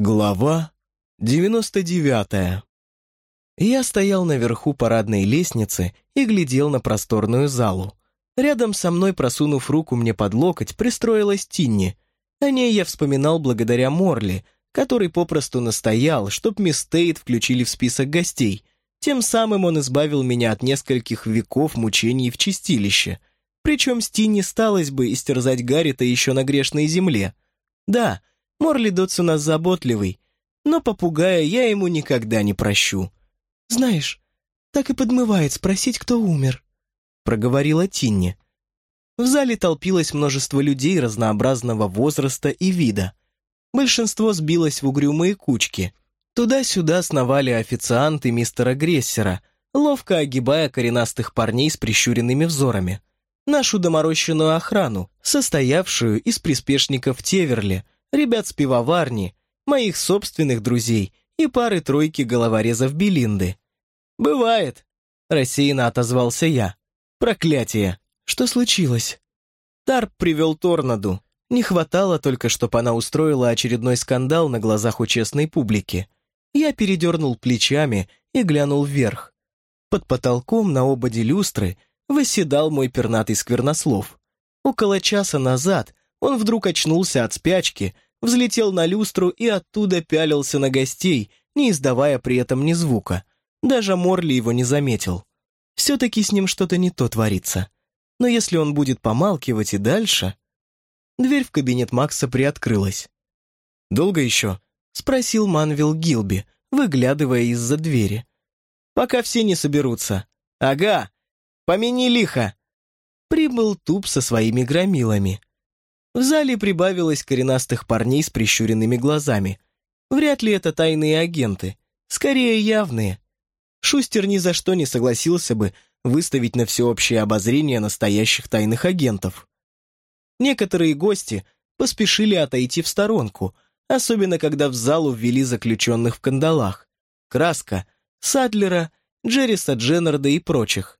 Глава 99 Я стоял наверху парадной лестницы и глядел на просторную залу. Рядом со мной, просунув руку мне под локоть, пристроилась Тинни. О ней я вспоминал благодаря Морли, который попросту настоял, чтоб мисс Тейт включили в список гостей. Тем самым он избавил меня от нескольких веков мучений в чистилище. Причем с Тинни сталось бы истерзать Гаррита еще на грешной земле. Да, Морли Дотс у нас заботливый, но попугая я ему никогда не прощу. «Знаешь, так и подмывает спросить, кто умер», — проговорила Тинни. В зале толпилось множество людей разнообразного возраста и вида. Большинство сбилось в угрюмые кучки. Туда-сюда сновали официанты мистера Грессера, ловко огибая коренастых парней с прищуренными взорами. Нашу доморощенную охрану, состоявшую из приспешников Теверли — ребят с пивоварни, моих собственных друзей и пары-тройки головорезов Белинды. «Бывает», — рассеянно отозвался я. «Проклятие! Что случилось?» Тарп привел Торнаду. Не хватало только, чтобы она устроила очередной скандал на глазах у честной публики. Я передернул плечами и глянул вверх. Под потолком на ободе люстры восседал мой пернатый сквернослов. Около часа назад он вдруг очнулся от спячки, взлетел на люстру и оттуда пялился на гостей, не издавая при этом ни звука. Даже Морли его не заметил. Все-таки с ним что-то не то творится. Но если он будет помалкивать и дальше... Дверь в кабинет Макса приоткрылась. «Долго еще?» — спросил Манвил Гилби, выглядывая из-за двери. «Пока все не соберутся. Ага, помяни лихо!» Прибыл Туп со своими громилами. В зале прибавилось коренастых парней с прищуренными глазами. Вряд ли это тайные агенты. Скорее, явные. Шустер ни за что не согласился бы выставить на всеобщее обозрение настоящих тайных агентов. Некоторые гости поспешили отойти в сторонку, особенно когда в залу ввели заключенных в кандалах. Краска, Садлера, Джерриса Дженнарда и прочих.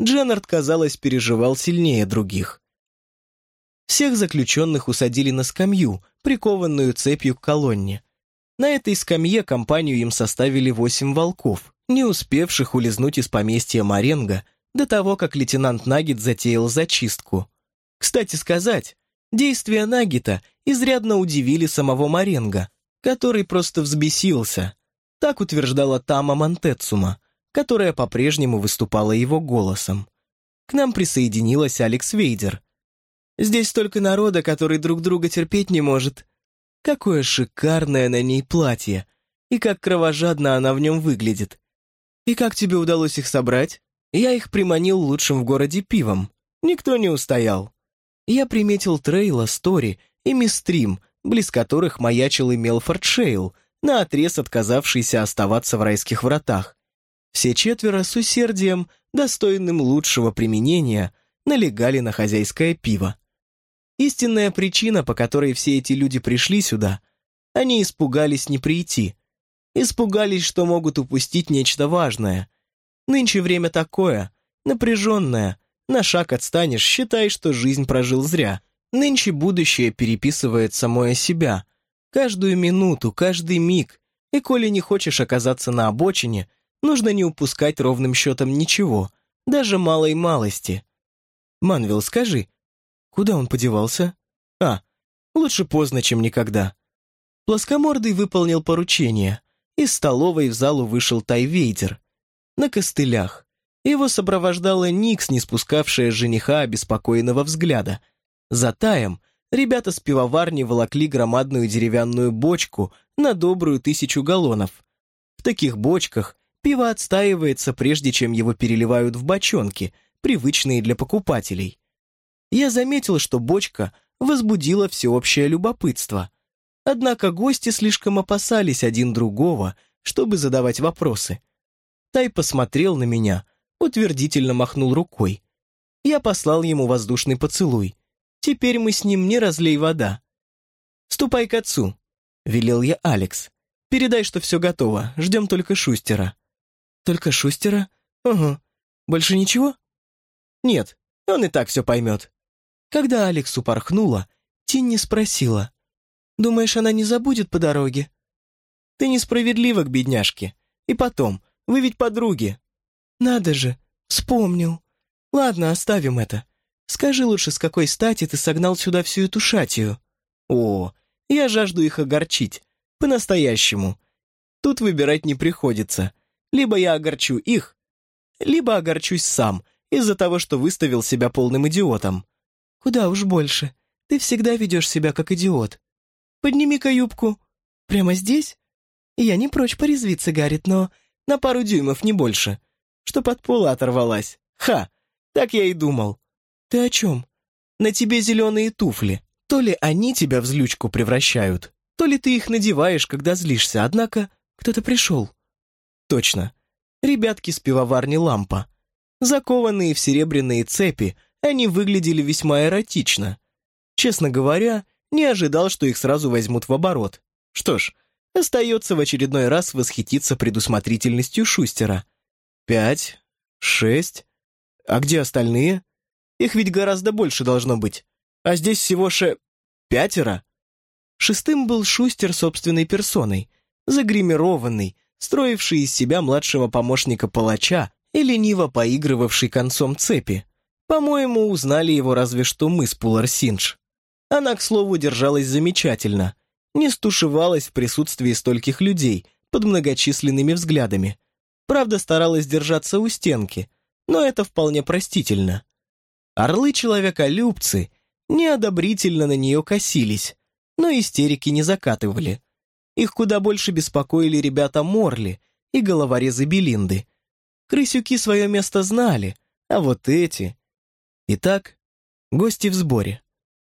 Дженнард, казалось, переживал сильнее других. Всех заключенных усадили на скамью, прикованную цепью к колонне. На этой скамье компанию им составили восемь волков, не успевших улизнуть из поместья Маренго до того, как лейтенант Нагит затеял зачистку. Кстати сказать, действия Нагита изрядно удивили самого Маренго, который просто взбесился. Так утверждала Тама Монтецума, которая по-прежнему выступала его голосом. К нам присоединилась Алекс Вейдер, Здесь столько народа, который друг друга терпеть не может. Какое шикарное на ней платье, и как кровожадно она в нем выглядит. И как тебе удалось их собрать? Я их приманил лучшим в городе пивом. Никто не устоял. Я приметил Трейла, Стори и Мистрим, близ которых маячил и Мелфорд Шейл, наотрез отказавшийся оставаться в райских вратах. Все четверо с усердием, достойным лучшего применения, налегали на хозяйское пиво. Истинная причина, по которой все эти люди пришли сюда, они испугались не прийти. Испугались, что могут упустить нечто важное. Нынче время такое, напряженное. На шаг отстанешь, считай, что жизнь прожил зря. Нынче будущее переписывает самое себя. Каждую минуту, каждый миг. И коли не хочешь оказаться на обочине, нужно не упускать ровным счетом ничего, даже малой малости. Манвил, скажи, Куда он подевался? А, лучше поздно, чем никогда. Плоскомордый выполнил поручение. Из столовой в залу вышел Тайвейдер. На костылях. Его сопровождала Никс, не спускавшая жениха обеспокоенного взгляда. За Таем ребята с пивоварни волокли громадную деревянную бочку на добрую тысячу галлонов. В таких бочках пиво отстаивается, прежде чем его переливают в бочонки, привычные для покупателей я заметил, что бочка возбудила всеобщее любопытство. Однако гости слишком опасались один другого, чтобы задавать вопросы. Тай посмотрел на меня, утвердительно махнул рукой. Я послал ему воздушный поцелуй. Теперь мы с ним не разлей вода. «Ступай к отцу», — велел я Алекс. «Передай, что все готово, ждем только Шустера». «Только Шустера? Угу. Больше ничего?» «Нет, он и так все поймет». Когда Алекс упорхнула, Тинни спросила. «Думаешь, она не забудет по дороге?» Ты несправедлива к бедняжке. И потом, вы ведь подруги». «Надо же, вспомнил. Ладно, оставим это. Скажи лучше, с какой стати ты согнал сюда всю эту шатию?» «О, я жажду их огорчить. По-настоящему. Тут выбирать не приходится. Либо я огорчу их, либо огорчусь сам из-за того, что выставил себя полным идиотом». «Куда уж больше. Ты всегда ведешь себя как идиот. Подними-ка юбку. Прямо здесь? Я не прочь порезвиться, Гаррит, но на пару дюймов, не больше. Чтоб от пола оторвалась. Ха! Так я и думал. Ты о чем? На тебе зеленые туфли. То ли они тебя в злючку превращают, то ли ты их надеваешь, когда злишься, однако кто-то пришел. Точно. Ребятки с пивоварни «Лампа». Закованные в серебряные цепи, они выглядели весьма эротично. Честно говоря, не ожидал, что их сразу возьмут в оборот. Что ж, остается в очередной раз восхититься предусмотрительностью Шустера. Пять, шесть. А где остальные? Их ведь гораздо больше должно быть. А здесь всего ше... пятеро. Шестым был Шустер собственной персоной, загримированный, строивший из себя младшего помощника палача и лениво поигрывавший концом цепи. По-моему, узнали его разве что мы с Пулар Синдж. Она, к слову, держалась замечательно, не стушевалась в присутствии стольких людей под многочисленными взглядами. Правда, старалась держаться у стенки, но это вполне простительно. Орлы-человеколюбцы неодобрительно на нее косились, но истерики не закатывали. Их куда больше беспокоили ребята Морли и головорезы Белинды. Крысюки свое место знали, а вот эти... Итак, гости в сборе.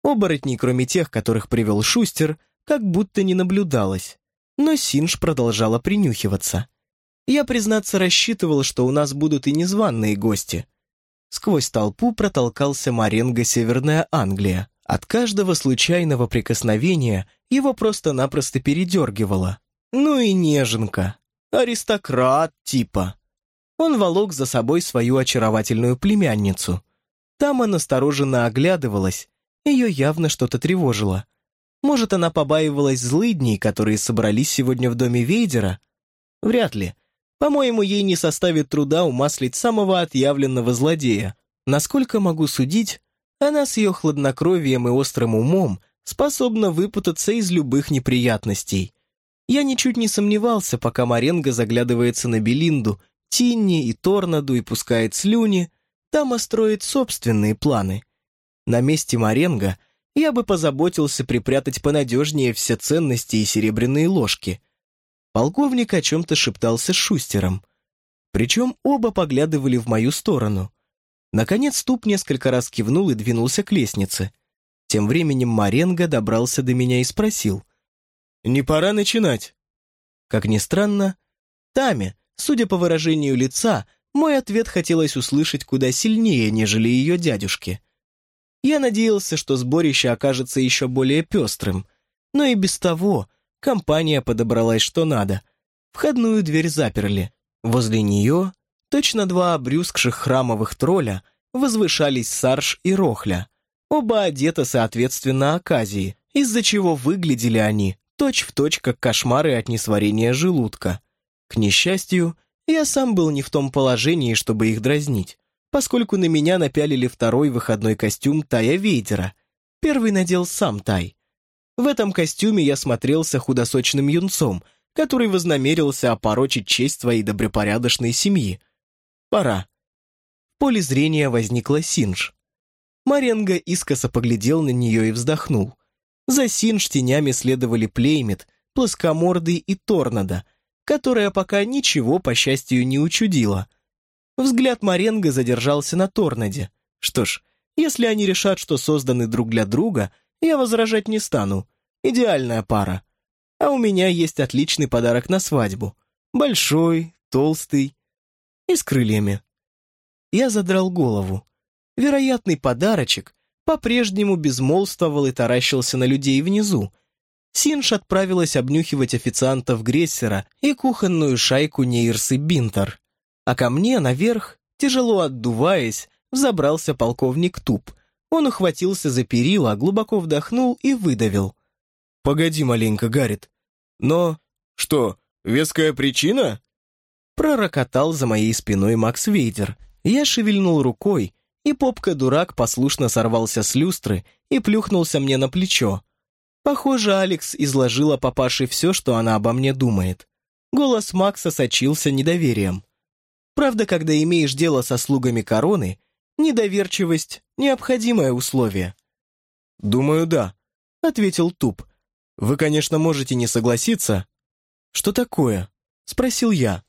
Оборотней, кроме тех, которых привел Шустер, как будто не наблюдалось. Но Синж продолжала принюхиваться. Я, признаться, рассчитывал, что у нас будут и незваные гости. Сквозь толпу протолкался Маренго Северная Англия. От каждого случайного прикосновения его просто-напросто передергивало. Ну и неженка. Аристократ типа. Он волок за собой свою очаровательную племянницу. Там она настороженно оглядывалась, ее явно что-то тревожило. Может, она побаивалась злыдней, которые собрались сегодня в доме Вейдера? Вряд ли. По-моему, ей не составит труда умаслить самого отъявленного злодея. Насколько могу судить, она с ее хладнокровием и острым умом способна выпутаться из любых неприятностей. Я ничуть не сомневался, пока Маренго заглядывается на Белинду, Тинни и Торнаду и пускает слюни, там остроит собственные планы. На месте Маренго я бы позаботился припрятать понадежнее все ценности и серебряные ложки. Полковник о чем-то шептался с Шустером. Причем оба поглядывали в мою сторону. Наконец Туп несколько раз кивнул и двинулся к лестнице. Тем временем Маренго добрался до меня и спросил. «Не пора начинать?» Как ни странно, Таме, судя по выражению лица, мой ответ хотелось услышать куда сильнее, нежели ее дядюшке. Я надеялся, что сборище окажется еще более пестрым, но и без того компания подобралась что надо. Входную дверь заперли. Возле нее, точно два обрюзгших храмовых тролля, возвышались Сарж и Рохля. Оба одеты соответственно оказии, из-за чего выглядели они точь-в-точь точь, как кошмары от несварения желудка. К несчастью, я сам был не в том положении, чтобы их дразнить поскольку на меня напялили второй выходной костюм Тая Вейдера. Первый надел сам Тай. В этом костюме я смотрелся худосочным юнцом, который вознамерился опорочить честь своей добропорядочной семьи. Пора. В поле зрения возникла Синж. Маренго искоса поглядел на нее и вздохнул. За Синж тенями следовали Плеймит, Плоскомордый и Торнадо, которая пока ничего, по счастью, не учудила — Взгляд Маренго задержался на Торнаде. Что ж, если они решат, что созданы друг для друга, я возражать не стану. Идеальная пара. А у меня есть отличный подарок на свадьбу. Большой, толстый и с крыльями. Я задрал голову. Вероятный подарочек по-прежнему безмолвствовал и таращился на людей внизу. Синж отправилась обнюхивать официантов Грессера и кухонную шайку Нейрсы Бинтер а ко мне наверх, тяжело отдуваясь, взобрался полковник Туп. Он ухватился за перила, глубоко вдохнул и выдавил. «Погоди маленько, Гаррит. Но Что, веская причина?» Пророкотал за моей спиной Макс Вейдер. Я шевельнул рукой, и попка-дурак послушно сорвался с люстры и плюхнулся мне на плечо. Похоже, Алекс изложила папаше все, что она обо мне думает. Голос Макса сочился недоверием. Правда, когда имеешь дело со слугами короны, недоверчивость — необходимое условие. «Думаю, да», — ответил Туп. «Вы, конечно, можете не согласиться». «Что такое?» — спросил я.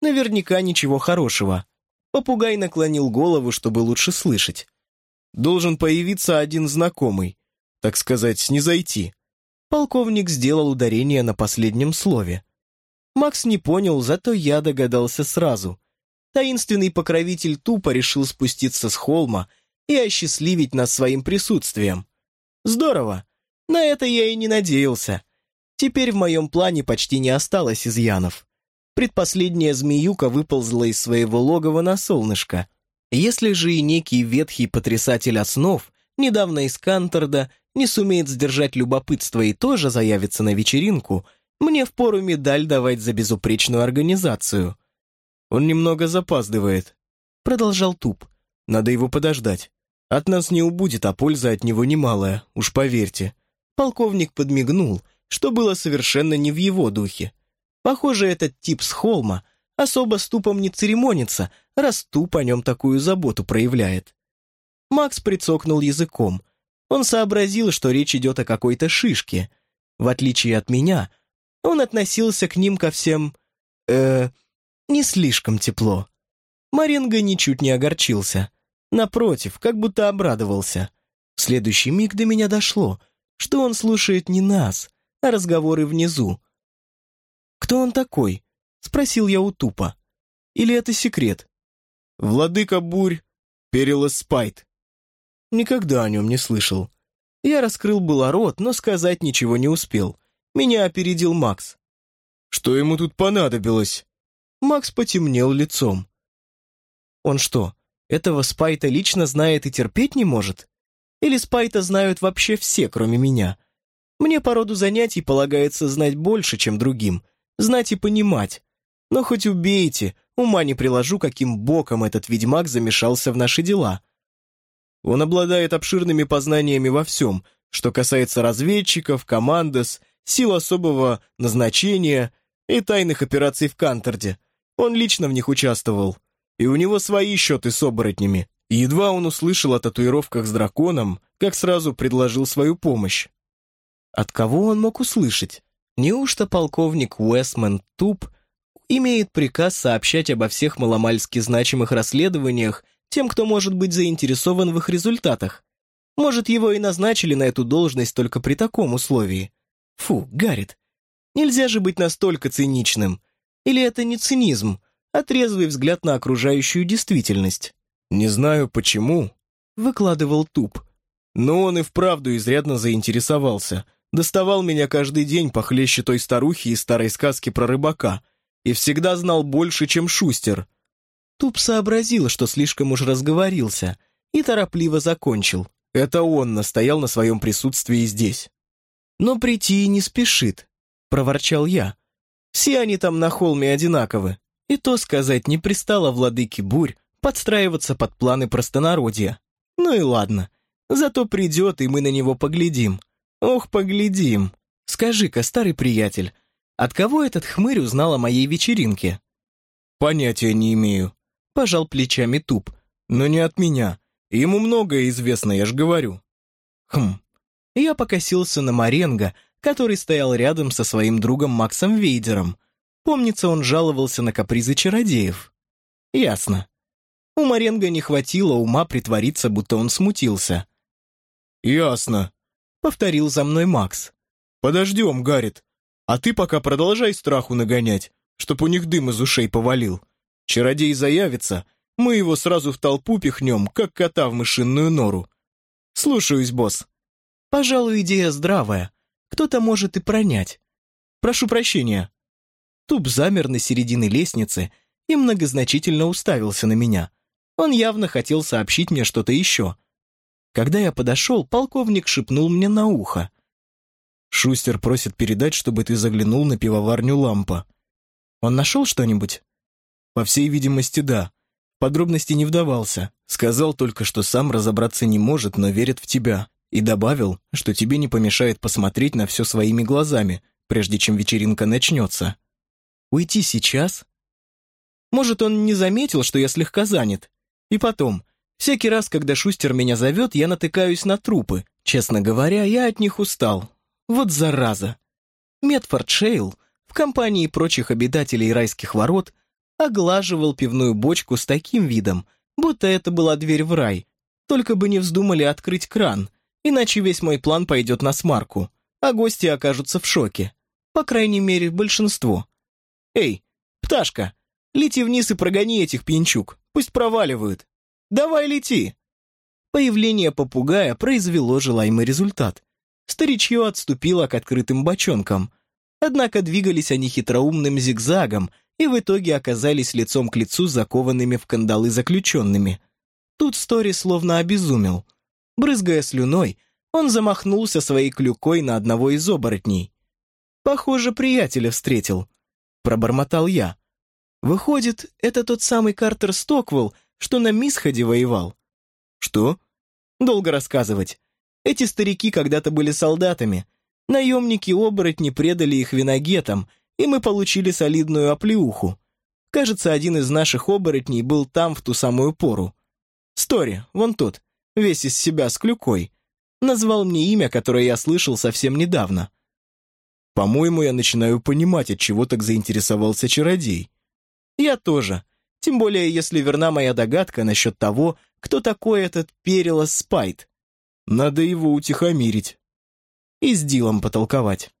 «Наверняка ничего хорошего». Попугай наклонил голову, чтобы лучше слышать. «Должен появиться один знакомый, так сказать, не зайти». Полковник сделал ударение на последнем слове. Макс не понял, зато я догадался сразу. Таинственный покровитель тупо решил спуститься с холма и осчастливить нас своим присутствием. Здорово. На это я и не надеялся. Теперь в моем плане почти не осталось изъянов. Предпоследняя змеюка выползла из своего логова на солнышко. Если же и некий ветхий потрясатель основ, недавно из Канторда, не сумеет сдержать любопытство и тоже заявится на вечеринку, мне впору медаль давать за безупречную организацию. Он немного запаздывает, продолжал Туп. Надо его подождать. От нас не убудет, а польза от него немалая, уж поверьте. Полковник подмигнул, что было совершенно не в его духе. Похоже, этот тип с холма особо с тупом не церемонится, раз туп о нем такую заботу проявляет. Макс прицокнул языком. Он сообразил, что речь идет о какой-то шишке. В отличие от меня, он относился к ним ко всем... э не слишком тепло. Маренго ничуть не огорчился. Напротив, как будто обрадовался. В следующий миг до меня дошло, что он слушает не нас, а разговоры внизу. «Кто он такой?» — спросил я у Тупа. «Или это секрет?» «Владыка Бурь, Перелос Спайт». Никогда о нем не слышал. Я раскрыл было рот, но сказать ничего не успел. Меня опередил Макс. «Что ему тут понадобилось?» Макс потемнел лицом. «Он что, этого Спайта лично знает и терпеть не может? Или Спайта знают вообще все, кроме меня? Мне по роду занятий полагается знать больше, чем другим, знать и понимать. Но хоть убейте, ума не приложу, каким боком этот ведьмак замешался в наши дела. Он обладает обширными познаниями во всем, что касается разведчиков, командос, сил особого назначения и тайных операций в Канторде. Он лично в них участвовал. И у него свои счеты с оборотнями. едва он услышал о татуировках с драконом, как сразу предложил свою помощь. От кого он мог услышать? Неужто полковник Уэсман Туп имеет приказ сообщать обо всех маломальски значимых расследованиях тем, кто может быть заинтересован в их результатах? Может, его и назначили на эту должность только при таком условии? Фу, Гаррит, нельзя же быть настолько циничным. Или это не цинизм, а трезвый взгляд на окружающую действительность? «Не знаю почему», — выкладывал Туп. «Но он и вправду изрядно заинтересовался» доставал меня каждый день похлеще той старухи из старой сказки про рыбака и всегда знал больше, чем Шустер. Туп сообразил, что слишком уж разговорился, и торопливо закончил. Это он настоял на своем присутствии здесь. «Но прийти и не спешит», — проворчал я. «Все они там на холме одинаковы, и то сказать не пристало владыке бурь подстраиваться под планы простонародья. Ну и ладно, зато придет, и мы на него поглядим». «Ох, поглядим. Скажи-ка, старый приятель, от кого этот хмырь узнал о моей вечеринке?» «Понятия не имею», — пожал плечами туп. «Но не от меня. Ему многое известно, я ж говорю». «Хм». Я покосился на Маренго, который стоял рядом со своим другом Максом Вейдером. Помнится, он жаловался на капризы чародеев. «Ясно». У Маренго не хватило ума притвориться, будто он смутился. «Ясно», повторил за мной Макс. «Подождем, Гаррит. А ты пока продолжай страху нагонять, чтоб у них дым из ушей повалил. Чародей заявится, мы его сразу в толпу пихнем, как кота в мышиную нору. Слушаюсь, босс». «Пожалуй, идея здравая. Кто-то может и пронять. Прошу прощения». Туп замер на середине лестницы и многозначительно уставился на меня. Он явно хотел сообщить мне что-то еще, когда я подошел, полковник шепнул мне на ухо. Шустер просит передать, чтобы ты заглянул на пивоварню «Лампа». Он нашел что-нибудь? По всей видимости, да. Подробности не вдавался. Сказал только, что сам разобраться не может, но верит в тебя. И добавил, что тебе не помешает посмотреть на все своими глазами, прежде чем вечеринка начнется. Уйти сейчас? Может, он не заметил, что я слегка занят? И потом, всякий раз, когда Шустер меня зовет, я натыкаюсь на трупы. Честно говоря, я от них устал. Вот зараза. Медфорд Шейл в компании прочих обитателей райских ворот оглаживал пивную бочку с таким видом, будто это была дверь в рай. Только бы не вздумали открыть кран, иначе весь мой план пойдет на смарку, а гости окажутся в шоке. По крайней мере, большинство. «Эй, пташка, лети вниз и прогони этих пьянчук, пусть проваливают. Давай лети!» Появление попугая произвело желаемый результат. Старичье отступило к открытым бочонкам. Однако двигались они хитроумным зигзагом и в итоге оказались лицом к лицу закованными в кандалы заключенными. Тут Стори словно обезумел. Брызгая слюной, он замахнулся своей клюкой на одного из оборотней. «Похоже, приятеля встретил», — пробормотал я. «Выходит, это тот самый Картер Стоквелл, что на Мисходе воевал». «Что?» «Долго рассказывать. Эти старики когда-то были солдатами. Наемники-оборотни предали их виногетам, и мы получили солидную оплеуху. Кажется, один из наших оборотней был там в ту самую пору. Стори, вон тот, весь из себя с клюкой. Назвал мне имя, которое я слышал совсем недавно. По-моему, я начинаю понимать, от чего так заинтересовался чародей. Я тоже. Тем более, если верна моя догадка насчет того, кто такой этот Перелос Спайт. Надо его утихомирить. И с Дилом потолковать.